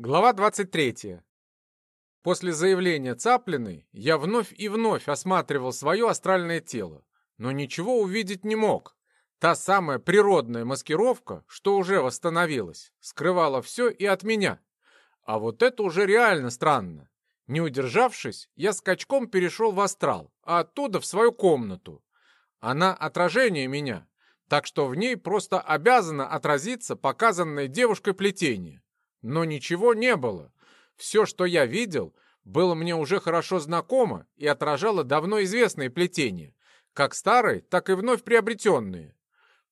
Глава 23. После заявления Цаплиной я вновь и вновь осматривал свое астральное тело, но ничего увидеть не мог. Та самая природная маскировка, что уже восстановилась, скрывала все и от меня. А вот это уже реально странно. Не удержавшись, я скачком перешел в астрал, а оттуда в свою комнату. Она отражение меня, так что в ней просто обязано отразиться показанное девушкой плетение. Но ничего не было. Все, что я видел, было мне уже хорошо знакомо и отражало давно известные плетения, как старые, так и вновь приобретенные.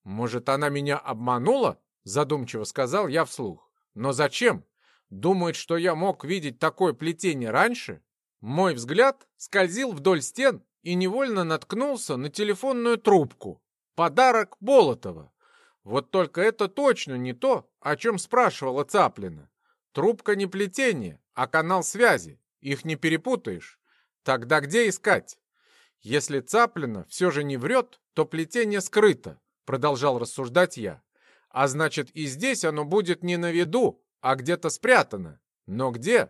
«Может, она меня обманула?» — задумчиво сказал я вслух. «Но зачем? Думает, что я мог видеть такое плетение раньше?» Мой взгляд скользил вдоль стен и невольно наткнулся на телефонную трубку. Подарок Болотова. Вот только это точно не то, о чем спрашивала Цаплина. Трубка не плетение, а канал связи. Их не перепутаешь. Тогда где искать? Если Цаплина все же не врет, то плетение скрыто, продолжал рассуждать я. А значит и здесь оно будет не на виду, а где-то спрятано. Но где?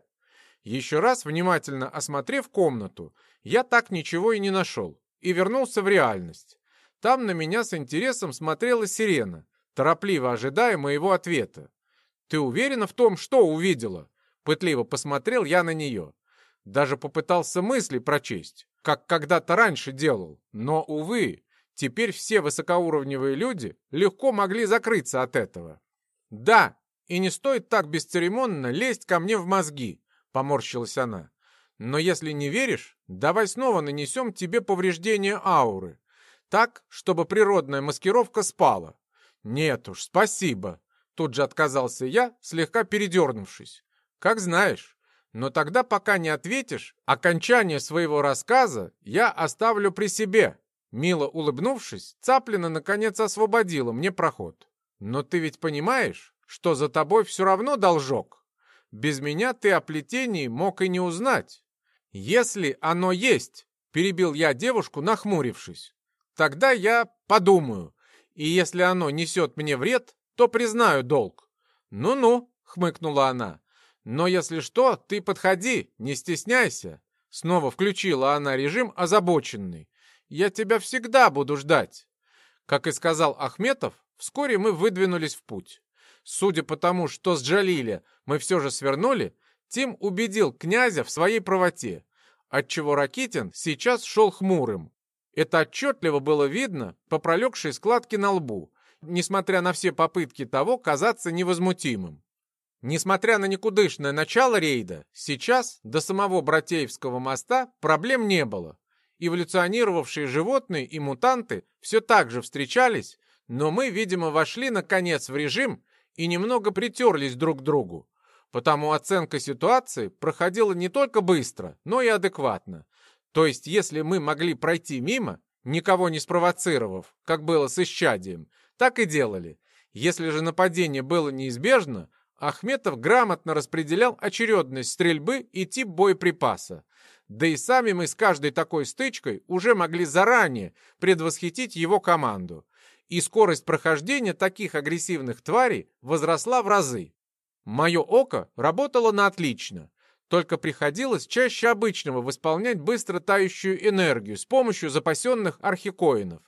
Еще раз внимательно осмотрев комнату, я так ничего и не нашел и вернулся в реальность. Там на меня с интересом смотрела сирена, торопливо ожидая моего ответа. «Ты уверена в том, что увидела?» Пытливо посмотрел я на нее. Даже попытался мысли прочесть, как когда-то раньше делал. Но, увы, теперь все высокоуровневые люди легко могли закрыться от этого. «Да, и не стоит так бесцеремонно лезть ко мне в мозги», — поморщилась она. «Но если не веришь, давай снова нанесем тебе повреждение ауры. Так, чтобы природная маскировка спала. Нет уж, спасибо. Тут же отказался я, слегка передернувшись. Как знаешь. Но тогда, пока не ответишь, окончание своего рассказа я оставлю при себе. Мило улыбнувшись, Цаплина наконец освободила мне проход. Но ты ведь понимаешь, что за тобой все равно должок. Без меня ты о плетении мог и не узнать. Если оно есть, перебил я девушку, нахмурившись. Тогда я подумаю, и если оно несет мне вред, то признаю долг. Ну-ну, хмыкнула она. Но если что, ты подходи, не стесняйся. Снова включила она режим озабоченный. Я тебя всегда буду ждать. Как и сказал Ахметов, вскоре мы выдвинулись в путь. Судя по тому, что с Джалиля мы все же свернули, Тим убедил князя в своей правоте, отчего Ракитин сейчас шел хмурым. Это отчетливо было видно по пролегшей складке на лбу, несмотря на все попытки того казаться невозмутимым. Несмотря на никудышное начало рейда, сейчас до самого Братеевского моста проблем не было. Эволюционировавшие животные и мутанты все так же встречались, но мы, видимо, вошли наконец в режим и немного притерлись друг к другу. Потому оценка ситуации проходила не только быстро, но и адекватно. То есть, если мы могли пройти мимо, никого не спровоцировав, как было с исчадием, так и делали. Если же нападение было неизбежно, Ахметов грамотно распределял очередность стрельбы и тип боеприпаса. Да и сами мы с каждой такой стычкой уже могли заранее предвосхитить его команду. И скорость прохождения таких агрессивных тварей возросла в разы. Мое око работало на отлично. Только приходилось чаще обычного восполнять быстро тающую энергию с помощью запасенных архикоинов.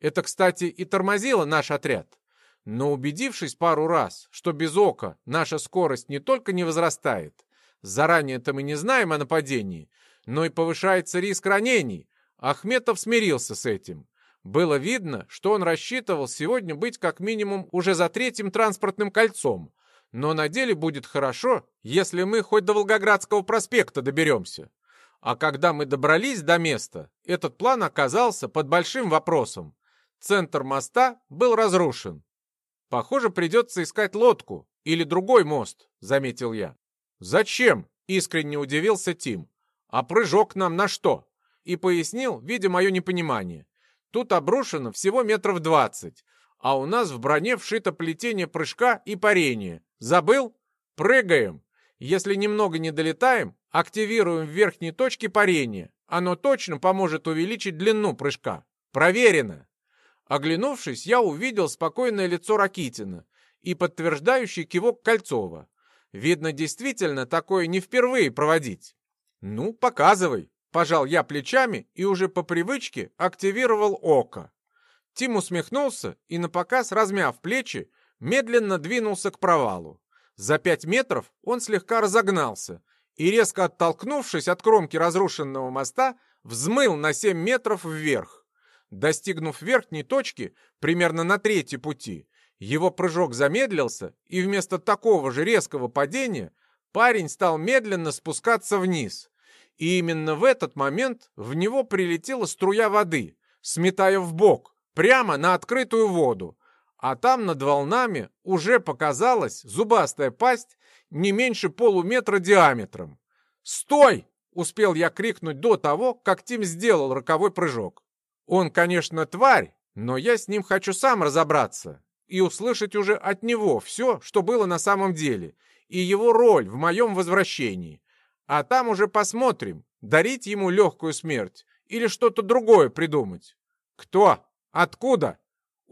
Это, кстати, и тормозило наш отряд. Но убедившись пару раз, что без ока наша скорость не только не возрастает, заранее-то мы не знаем о нападении, но и повышается риск ранений, Ахметов смирился с этим. Было видно, что он рассчитывал сегодня быть как минимум уже за третьим транспортным кольцом, но на деле будет хорошо, если мы хоть до Волгоградского проспекта доберемся. А когда мы добрались до места, этот план оказался под большим вопросом. Центр моста был разрушен. Похоже, придется искать лодку или другой мост, заметил я. Зачем? Искренне удивился Тим. А прыжок нам на что? И пояснил, видя мое непонимание. Тут обрушено всего метров двадцать, а у нас в броне вшито плетение прыжка и парения. Забыл? Прыгаем. Если немного не долетаем, активируем в верхней точке парения. Оно точно поможет увеличить длину прыжка. Проверено. Оглянувшись, я увидел спокойное лицо Ракитина и подтверждающий кивок Кольцова. Видно, действительно такое не впервые проводить. Ну, показывай. Пожал я плечами и уже по привычке активировал око. Тим усмехнулся и, напоказ размяв плечи, медленно двинулся к провалу. За пять метров он слегка разогнался и, резко оттолкнувшись от кромки разрушенного моста, взмыл на семь метров вверх. Достигнув верхней точки, примерно на третьей пути, его прыжок замедлился, и вместо такого же резкого падения парень стал медленно спускаться вниз. И именно в этот момент в него прилетела струя воды, сметая в бок, прямо на открытую воду. А там над волнами уже показалась зубастая пасть не меньше полуметра диаметром. «Стой!» — успел я крикнуть до того, как Тим сделал роковой прыжок. Он, конечно, тварь, но я с ним хочу сам разобраться и услышать уже от него все, что было на самом деле, и его роль в моем возвращении. А там уже посмотрим, дарить ему легкую смерть или что-то другое придумать. Кто? Откуда?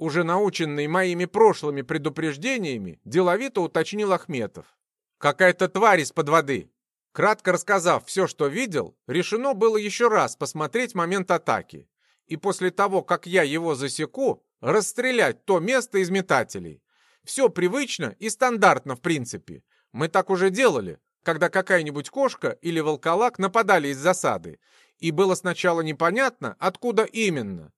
Уже наученный моими прошлыми предупреждениями, деловито уточнил Ахметов. Какая-то тварь из-под воды. Кратко рассказав все, что видел, решено было еще раз посмотреть момент атаки. И после того, как я его засеку, расстрелять то место из метателей. Все привычно и стандартно в принципе. Мы так уже делали, когда какая-нибудь кошка или волколак нападали из засады, и было сначала непонятно, откуда именно.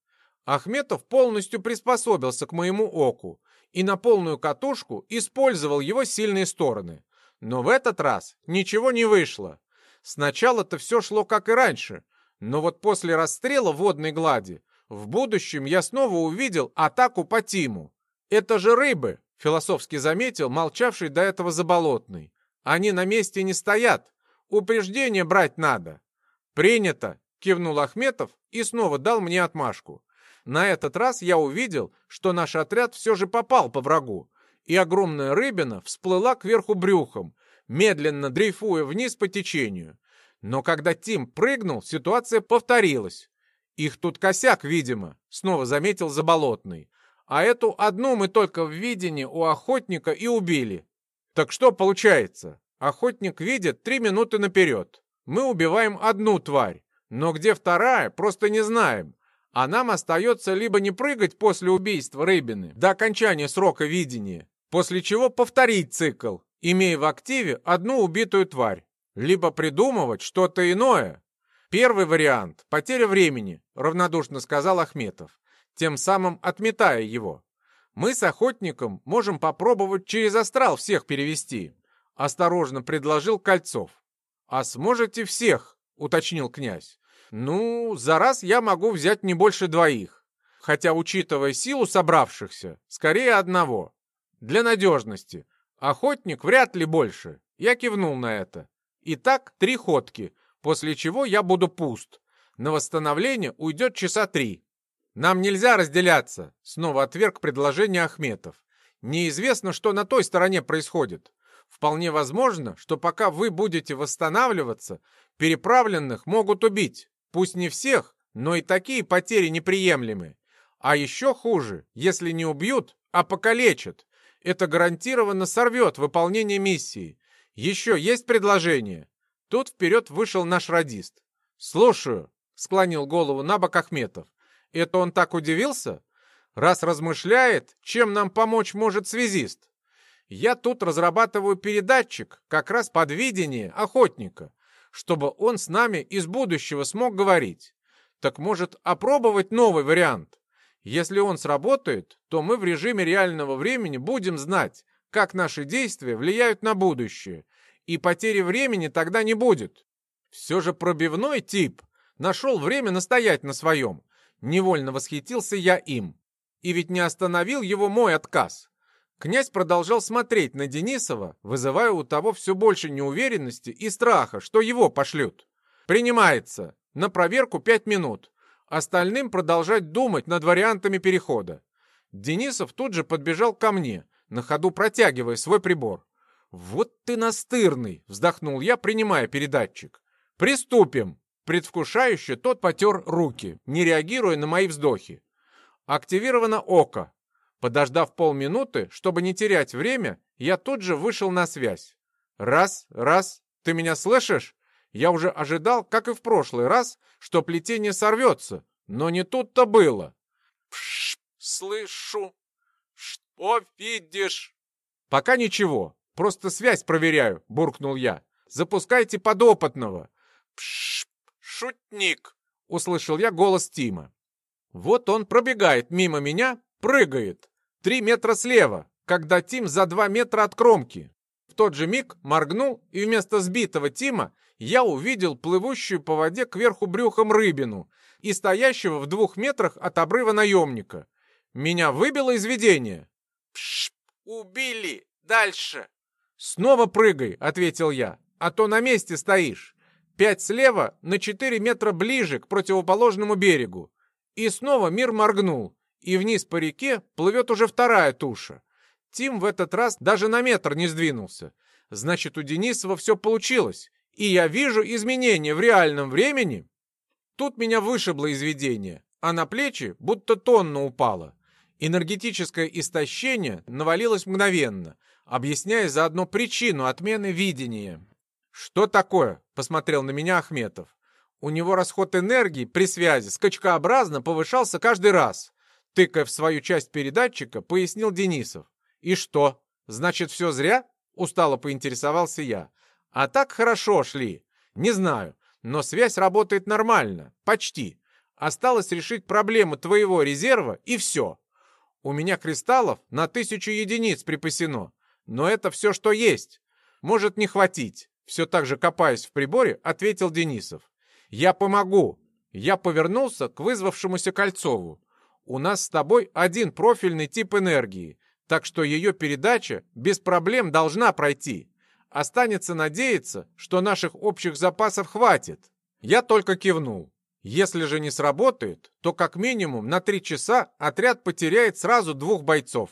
Ахметов полностью приспособился к моему оку и на полную катушку использовал его сильные стороны. Но в этот раз ничего не вышло. Сначала-то все шло как и раньше, но вот после расстрела водной глади в будущем я снова увидел атаку по Тиму. Это же рыбы, философски заметил молчавший до этого заболотный. Они на месте не стоят. Упреждение брать надо. Принято, кивнул Ахметов и снова дал мне отмашку. На этот раз я увидел, что наш отряд все же попал по врагу, и огромная рыбина всплыла кверху брюхом, медленно дрейфуя вниз по течению. Но когда Тим прыгнул, ситуация повторилась. Их тут косяк, видимо, снова заметил Заболотный. А эту одну мы только в видении у охотника и убили. Так что получается? Охотник видит три минуты наперед. Мы убиваем одну тварь, но где вторая, просто не знаем. А нам остается либо не прыгать после убийства рыбины до окончания срока видения, после чего повторить цикл, имея в активе одну убитую тварь, либо придумывать что-то иное, «Первый вариант — потеря времени», — равнодушно сказал Ахметов, тем самым отметая его. «Мы с охотником можем попробовать через астрал всех перевести», — осторожно предложил Кольцов. «А сможете всех?» — уточнил князь. «Ну, за раз я могу взять не больше двоих, хотя, учитывая силу собравшихся, скорее одного. Для надежности. Охотник вряд ли больше». Я кивнул на это. Итак, три ходки — после чего я буду пуст. На восстановление уйдет часа три. Нам нельзя разделяться, снова отверг предложение Ахметов. Неизвестно, что на той стороне происходит. Вполне возможно, что пока вы будете восстанавливаться, переправленных могут убить. Пусть не всех, но и такие потери неприемлемы. А еще хуже, если не убьют, а покалечат. Это гарантированно сорвет выполнение миссии. Еще есть предложение? Тут вперед вышел наш радист. «Слушаю», — склонил голову на бок Ахметов. «Это он так удивился? Раз размышляет, чем нам помочь может связист? Я тут разрабатываю передатчик, как раз под видение охотника, чтобы он с нами из будущего смог говорить. Так может опробовать новый вариант? Если он сработает, то мы в режиме реального времени будем знать, как наши действия влияют на будущее, и потери времени тогда не будет. Все же пробивной тип нашел время настоять на своем. Невольно восхитился я им. И ведь не остановил его мой отказ. Князь продолжал смотреть на Денисова, вызывая у того все больше неуверенности и страха, что его пошлют. «Принимается. На проверку пять минут. Остальным продолжать думать над вариантами перехода». Денисов тут же подбежал ко мне, на ходу протягивая свой прибор. «Вот ты настырный!» — вздохнул я, принимая передатчик. «Приступим!» Предвкушающе тот потер руки, не реагируя на мои вздохи. Активировано око. Подождав полминуты, чтобы не терять время, я тут же вышел на связь. Раз, раз. Ты меня слышишь? Я уже ожидал, как и в прошлый раз, что плетение сорвется, но не тут-то было. Пш, слышу. Что видишь? Пока ничего, просто связь проверяю, буркнул я. Запускайте подопытного. Пш, шутник, услышал я голос Тима. Вот он пробегает мимо меня, прыгает. Три метра слева, когда Тим за два метра от кромки. В тот же миг моргнул, и вместо сбитого Тима я увидел плывущую по воде кверху брюхом рыбину и стоящего в двух метрах от обрыва наемника. Меня выбило из видения. «Пш! Убили! Дальше!» «Снова прыгай!» — ответил я. «А то на месте стоишь. Пять слева на четыре метра ближе к противоположному берегу. И снова мир моргнул, и вниз по реке плывет уже вторая туша. Тим в этот раз даже на метр не сдвинулся. Значит, у Денисова все получилось, и я вижу изменения в реальном времени. Тут меня вышибло из видения, а на плечи будто тонна упала. Энергетическое истощение навалилось мгновенно, объясняя заодно причину отмены видения. «Что такое?» — посмотрел на меня Ахметов. У него расход энергии при связи скачкообразно повышался каждый раз. Тыкая в свою часть передатчика, пояснил Денисов. «И что? Значит, все зря?» — устало поинтересовался я. «А так хорошо шли. Не знаю, но связь работает нормально. Почти. Осталось решить проблему твоего резерва, и все. У меня кристаллов на тысячу единиц припасено, но это все, что есть. Может не хватить». Все так же копаясь в приборе, ответил Денисов. «Я помогу!» Я повернулся к вызвавшемуся Кольцову. «У нас с тобой один профильный тип энергии, так что ее передача без проблем должна пройти. Останется надеяться, что наших общих запасов хватит». Я только кивнул. Если же не сработает, то как минимум на три часа отряд потеряет сразу двух бойцов.